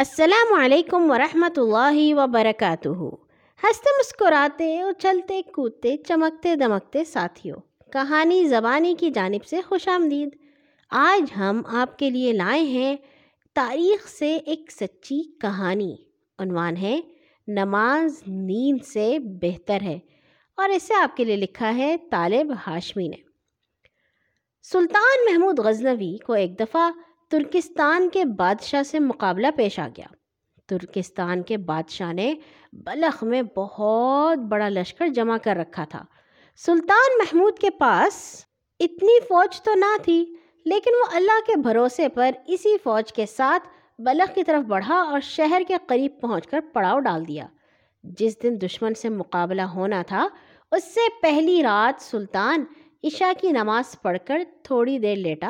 السلام علیکم ورحمۃ اللہ وبرکاتہ۔ ہنستے مسکراتے اچھلتے کودتے، چمکتے دمکتے ساتھیوں، کہانی زبانی کی جانب سے خوش آمدید۔ آج ہم آپ کے لیے لائے ہیں تاریخ سے ایک سچی کہانی۔ عنوان ہے، نماز نیند سے بہتر ہے۔ اور اسے آپ کے لیے لکھا ہے طالب ہاشمی نے۔ سلطان محمود غزنوی کو ایک دفعہ ترکستان کے بادشاہ سے مقابلہ پیش آ گیا۔ ترکستان کے بادشاہ نے بلخ میں بہت بڑا لشکر جمع کر رکھا تھا۔ سلطان محمود کے پاس اتنی فوج تو نہ تھی، لیکن وہ اللہ کے بھروسے پر اسی فوج کے ساتھ بلخ کی طرف بڑھا اور شہر کے قریب پہنچ کر پڑاؤ ڈال دیا۔ جس دن دشمن سے مقابلہ ہونا تھا، اس سے پہلی رات سلطان عشاء کی نماز پڑھ کر تھوڑی دیر لیٹا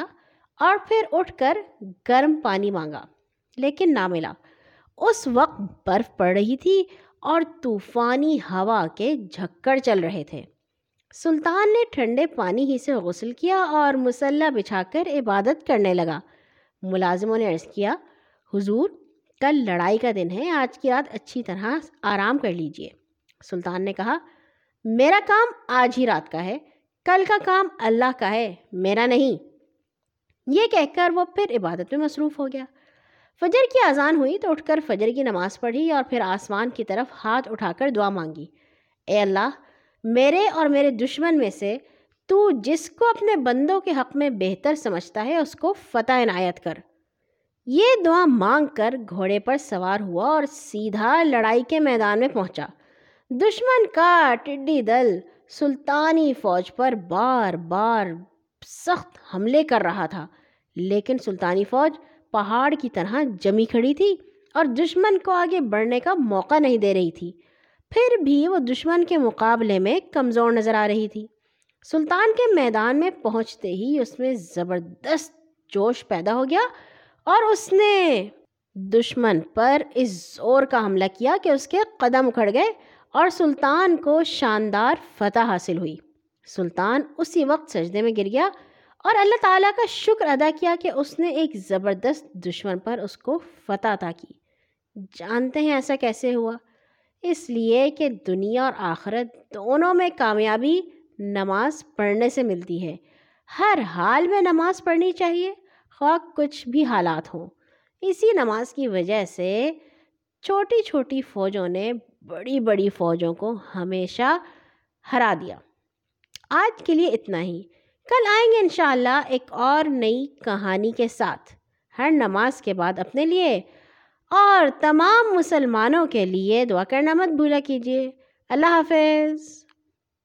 اور پھر اٹھ کر گرم پانی مانگا، لیکن نہ ملا۔ اس وقت برف پڑ رہی تھی اور طوفانی ہوا کے جھکڑ چل رہے تھے۔ سلطان نے ٹھنڈے پانی ہی سے غسل کیا اور مسلح بچھا کر عبادت کرنے لگا۔ ملازموں نے عرض کیا، حضور، کل لڑائی کا دن ہے، آج کی رات اچھی طرح آرام کر لیجیے۔ سلطان نے کہا، میرا کام آج ہی رات کا ہے، کل کا کام اللہ کا ہے، میرا نہیں۔ یہ کہہ کر وہ پھر عبادت میں مصروف ہو گیا۔ فجر کی اذان ہوئی تو اٹھ کر فجر کی نماز پڑھی اور پھر آسمان کی طرف ہاتھ اٹھا کر دعا مانگی۔ اے اللہ، میرے اور میرے دشمن میں سے تو جس کو اپنے بندوں کے حق میں بہتر سمجھتا ہے اس کو فتح عنایت کر۔ یہ دعا مانگ کر گھوڑے پر سوار ہوا اور سیدھا لڑائی کے میدان میں پہنچا۔ دشمن کا ٹڈی دل سلطانی فوج پر بار بار سخت حملے کر رہا تھا۔ لیکن سلطانی فوج پہاڑ کی طرح جمی کھڑی تھی اور دشمن کو آگے بڑھنے کا موقع نہیں دے رہی تھی۔ پھر بھی وہ دشمن کے مقابلے میں کمزور نظر آ رہی تھی۔ سلطان کے میدان میں پہنچتے ہی اس میں زبردست جوش پیدا ہو گیا اور اس نے دشمن پر اس زور کا حملہ کیا کہ اس کے قدم اکھڑ گئے اور سلطان کو شاندار فتح حاصل ہوئی۔ سلطان اسی وقت سجدے میں گر گیا اور اللہ تعالیٰ کا شکر ادا کیا کہ اس نے ایک زبردست دشمن پر اس کو فتح عطا کی۔ جانتے ہیں ایسا کیسے ہوا؟ اس لیے کہ دنیا اور آخرت دونوں میں کامیابی نماز پڑھنے سے ملتی ہے۔ ہر حال میں نماز پڑھنی چاہیے، خواہ کچھ بھی حالات ہوں۔ اسی نماز کی وجہ سے چھوٹی چھوٹی فوجوں نے بڑی بڑی فوجوں کو ہمیشہ ہرا دیا۔ آج کے لیے اتنا ہی۔ کل آئیں گے انشاءاللہ ایک اور نئی کہانی کے ساتھ، ہر نماز کے بعد اپنے لیے۔ اور تمام مسلمانوں کے لیے دعا کرنا مت بھولا کیجیے۔ اللہ حافظ۔